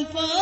tanpa ku